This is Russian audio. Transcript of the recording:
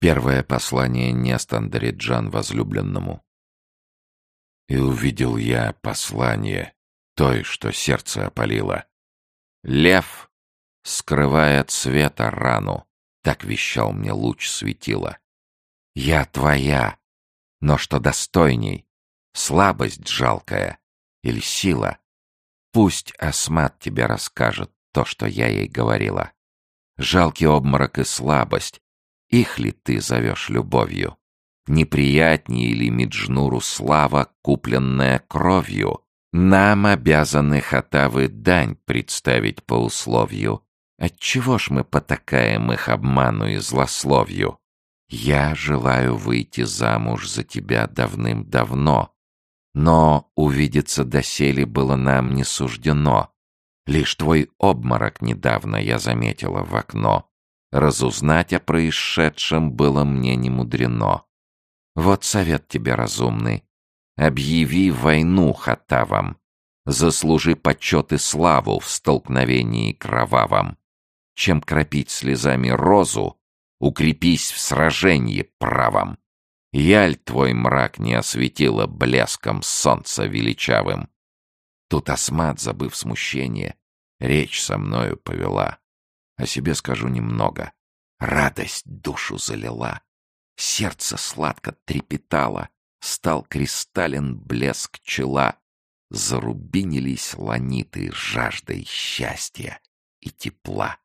Первое послание Нестандариджан возлюбленному. И увидел я послание той, что сердце опалило. Лев, скрывая от света рану, так вещал мне луч светила. Я твоя, но что достойней, слабость жалкая или сила? Пусть Асмат тебе расскажет то, что я ей говорила. Жалкий обморок и слабость, их ли ты зовешь любовью? Неприятнее ли Миджнуру слава, купленная кровью? Нам обязаны хатавы дань представить по условию. Отчего ж мы потакаем их обману и злословию? Я желаю выйти замуж за тебя давным-давно, но увидеться доселе было нам не суждено. Лишь твой обморок недавно я заметила в окно. Разузнать о происшедшем было мне не мудрено. Вот совет тебе разумный. Объяви войну хатавам. Заслужи почет и славу в столкновении кровавом. Чем кропить слезами розу, укрепись в сражении правом. Яль твой мрак не осветила блеском солнца величавым. Тут Асмат, забыв смущение, речь со мною повела. О себе скажу немного. Радость душу залила. Сердце сладко трепетало. Стал кристаллен блеск чела. Зарубинились ланиты жаждой счастья и тепла.